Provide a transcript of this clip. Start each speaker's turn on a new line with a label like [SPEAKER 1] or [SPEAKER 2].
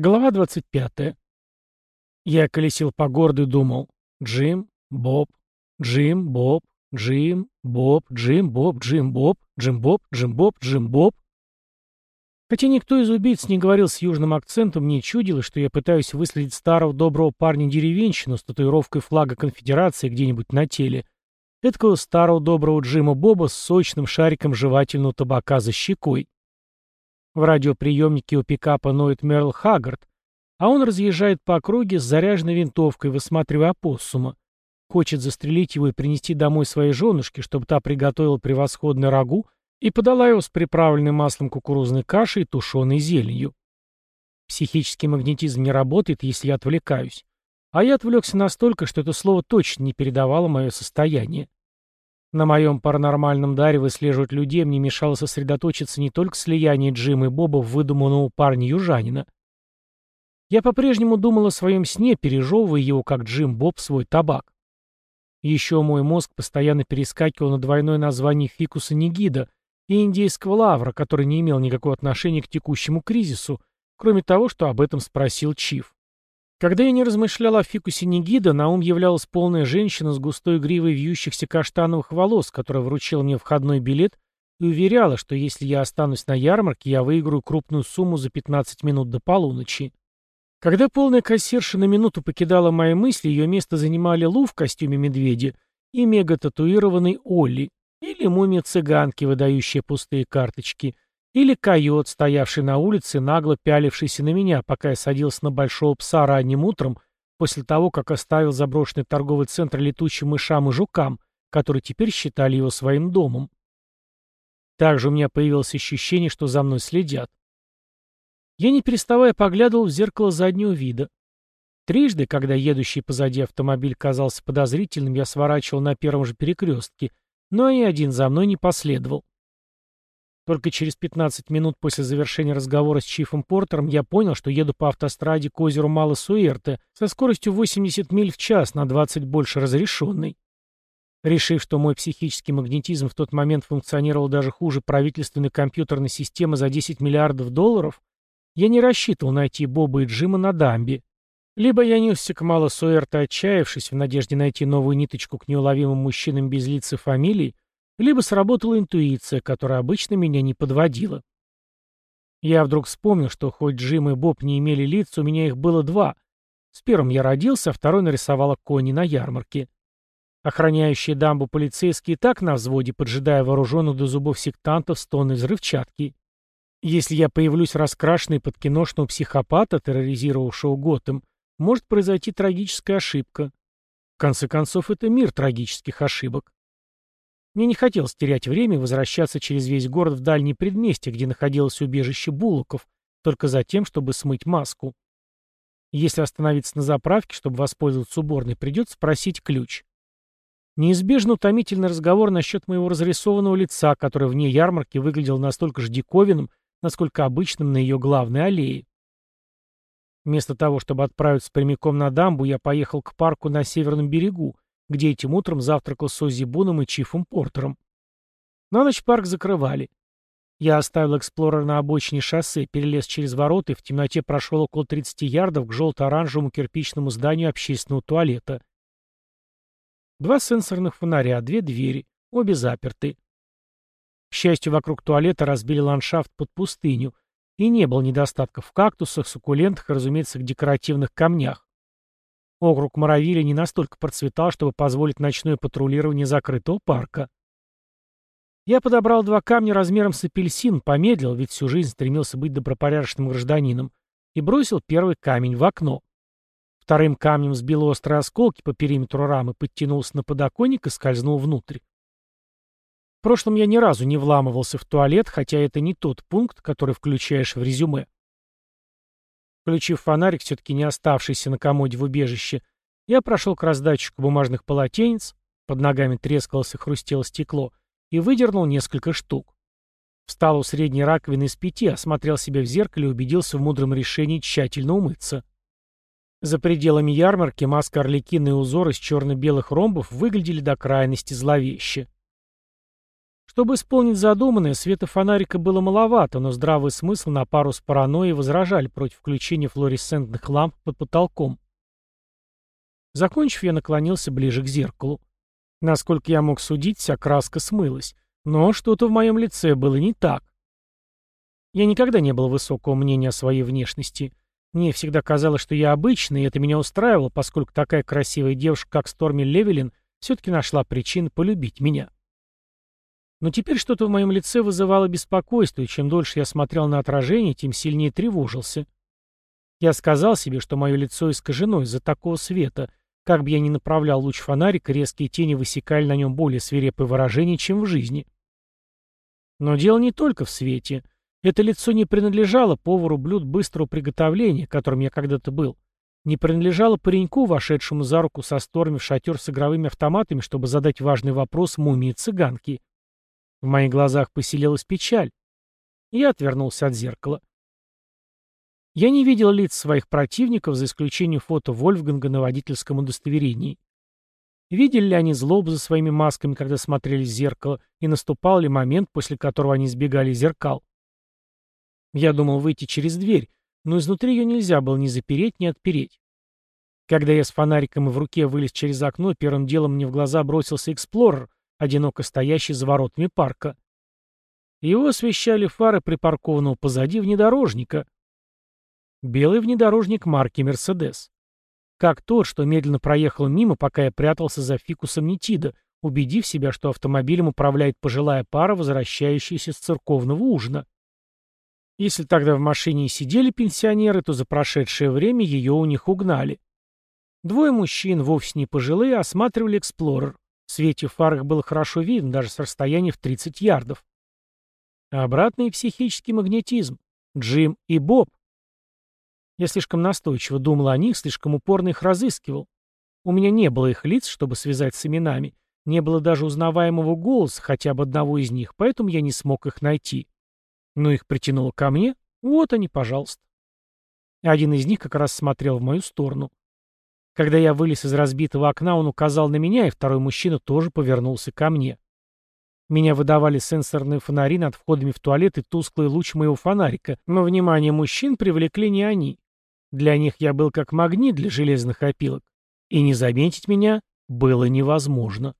[SPEAKER 1] Глава 25. Я колесил по городу и думал. Джим, Боб, Джим, Боб, Джим, Боб, Джим, Боб, Джим, Боб, Джим, Боб, Джим, Боб, Джим, Боб. Хотя никто из убийц не говорил с южным акцентом, мне чудилось, что я пытаюсь выследить старого доброго парня-деревенщину с татуировкой флага конфедерации где-нибудь на теле. Эдакого старого доброго Джима Боба с сочным шариком жевательного табака за щекой. В радиоприемнике у пикапа ноет Мерл Хаггард, а он разъезжает по округе с заряженной винтовкой, высматривая опоссума. Хочет застрелить его и принести домой своей женушке, чтобы та приготовила превосходный рагу и подала его с приправленной маслом кукурузной кашей и тушеной зеленью. Психический магнетизм не работает, если я отвлекаюсь. А я отвлекся настолько, что это слово точно не передавало мое состояние. На моем паранормальном даре выслеживать людей мне мешало сосредоточиться не только слияние Джима и Боба в выдуманного парня-южанина. Я по-прежнему думал о своем сне, пережевывая его, как Джим Боб, свой табак. Еще мой мозг постоянно перескакивал на двойное название фикуса Нигида и индейского лавра, который не имел никакого отношения к текущему кризису, кроме того, что об этом спросил Чиф. Когда я не размышлял о фикусе Нигида, на ум являлась полная женщина с густой гривой вьющихся каштановых волос, которая вручила мне входной билет и уверяла, что если я останусь на ярмарке, я выиграю крупную сумму за 15 минут до полуночи. Когда полная кассирша на минуту покидала мои мысли, ее место занимали Лу в костюме медведя и мега-татуированный Олли, или мумия-цыганки, выдающая пустые карточки — или койот, стоявший на улице, нагло пялившийся на меня, пока я садился на большого пса ранним утром, после того, как оставил заброшенный торговый центр летучим мышам и жукам, которые теперь считали его своим домом. Также у меня появилось ощущение, что за мной следят. Я не переставая поглядывал в зеркало заднего вида. Трижды, когда едущий позади автомобиль казался подозрительным, я сворачивал на первом же перекрестке, но и один за мной не последовал. Только через 15 минут после завершения разговора с Чифом Портером я понял, что еду по автостраде к озеру Мало-Суэрте со скоростью 80 миль в час на 20 больше разрешенной. Решив, что мой психический магнетизм в тот момент функционировал даже хуже правительственной компьютерной системы за 10 миллиардов долларов, я не рассчитывал найти Боба и Джима на дамбе. Либо я несся к Мало-Суэрте, отчаявшись в надежде найти новую ниточку к неуловимым мужчинам без лица фамилий, либо сработала интуиция, которая обычно меня не подводила. Я вдруг вспомнил, что хоть Джим и Боб не имели лиц, у меня их было два. С первым я родился, а второй нарисовала кони на ярмарке. Охраняющие дамбу полицейские так на взводе, поджидая вооруженных до зубов сектантов с тонной взрывчатки. Если я появлюсь раскрашенный под киношного психопата, терроризировавшего Готэм, может произойти трагическая ошибка. В конце концов, это мир трагических ошибок. Мне не хотелось терять время и возвращаться через весь город в дальние предместья, где находилось убежище Булоков, только за тем, чтобы смыть маску. Если остановиться на заправке, чтобы воспользоваться уборной, придется спросить ключ. Неизбежно утомительный разговор насчет моего разрисованного лица, которое вне ярмарки выглядело настолько же диковинным, насколько обычным на ее главной аллее. Вместо того, чтобы отправиться прямиком на дамбу, я поехал к парку на северном берегу, где этим утром завтракал с Оззи Буном и Чифом Портером. На ночь парк закрывали. Я оставил эксплорер на обочине шоссе, перелез через ворота и в темноте прошел около 30 ярдов к желто-оранжевому кирпичному зданию общественного туалета. Два сенсорных фонаря, две двери, обе заперты. К счастью, вокруг туалета разбили ландшафт под пустыню, и не было недостатков в кактусах, суккулентах и, разумеется, декоративных камнях. Округ Моровиля не настолько процветал, чтобы позволить ночное патрулирование закрытого парка. Я подобрал два камня размером с апельсин, помедлил, ведь всю жизнь стремился быть добропорядочным гражданином, и бросил первый камень в окно. Вторым камнем сбил острые осколки по периметру рамы, подтянулся на подоконник и скользнул внутрь. В прошлом я ни разу не вламывался в туалет, хотя это не тот пункт, который включаешь в резюме. Включив фонарик, все-таки не оставшийся на комоде в убежище, я прошел к раздатчику бумажных полотенец, под ногами трескалось и хрустело стекло, и выдернул несколько штук. Встал у средней раковины из пяти, осмотрел себя в зеркале и убедился в мудром решении тщательно умыться. За пределами ярмарки маска Орликина и узор из черно-белых ромбов выглядели до крайности зловеще. Чтобы исполнить задуманное, света фонарика было маловато, но здравый смысл на пару с паранойей возражали против включения флуоресцентных ламп под потолком. Закончив, я наклонился ближе к зеркалу. Насколько я мог судить, вся краска смылась. Но что-то в моем лице было не так. Я никогда не был высокого мнения о своей внешности. Мне всегда казалось, что я обычный, и это меня устраивало, поскольку такая красивая девушка, как Сторми Левелин, все-таки нашла причину полюбить меня. Но теперь что-то в моем лице вызывало беспокойство, и чем дольше я смотрел на отражение, тем сильнее тревожился. Я сказал себе, что мое лицо искажено из-за такого света. Как бы я ни направлял луч фонарика, резкие тени высекали на нем более свирепое выражение, чем в жизни. Но дело не только в свете. Это лицо не принадлежало повару блюд быстрого приготовления, которым я когда-то был. Не принадлежало пареньку, вошедшему за руку со Сторми в шатер с игровыми автоматами, чтобы задать важный вопрос мумии цыганки. В моих глазах поселилась печаль. Я отвернулся от зеркала. Я не видел лиц своих противников, за исключением фото Вольфганга на водительском удостоверении. Видели ли они злобу за своими масками, когда смотрели в зеркало, и наступал ли момент, после которого они избегали зеркал? Я думал выйти через дверь, но изнутри ее нельзя было ни запереть, ни отпереть. Когда я с фонариком и в руке вылез через окно, первым делом мне в глаза бросился эксплорер, одиноко стоящий за воротами парка. Его освещали фары припаркованного позади внедорожника. Белый внедорожник марки «Мерседес». Как тот, что медленно проехал мимо, пока я прятался за фикусом Нитида, убедив себя, что автомобилем управляет пожилая пара, возвращающаяся с церковного ужина. Если тогда в машине и сидели пенсионеры, то за прошедшее время ее у них угнали. Двое мужчин, вовсе не пожилые, осматривали «Эксплорер». В свете фар их было хорошо видно, даже с расстояния в 30 ярдов. обратный психический магнетизм. Джим и Боб. Я слишком настойчиво думал о них, слишком упорно их разыскивал. У меня не было их лиц, чтобы связать с именами. Не было даже узнаваемого голоса хотя бы одного из них, поэтому я не смог их найти. Но их притянуло ко мне. Вот они, пожалуйста. Один из них как раз смотрел в мою сторону. Когда я вылез из разбитого окна, он указал на меня, и второй мужчина тоже повернулся ко мне. Меня выдавали сенсорные фонари над входами в туалет и тусклый луч моего фонарика, но внимание мужчин привлекли не они. Для них я был как магнит для железных опилок, и не заметить меня было невозможно.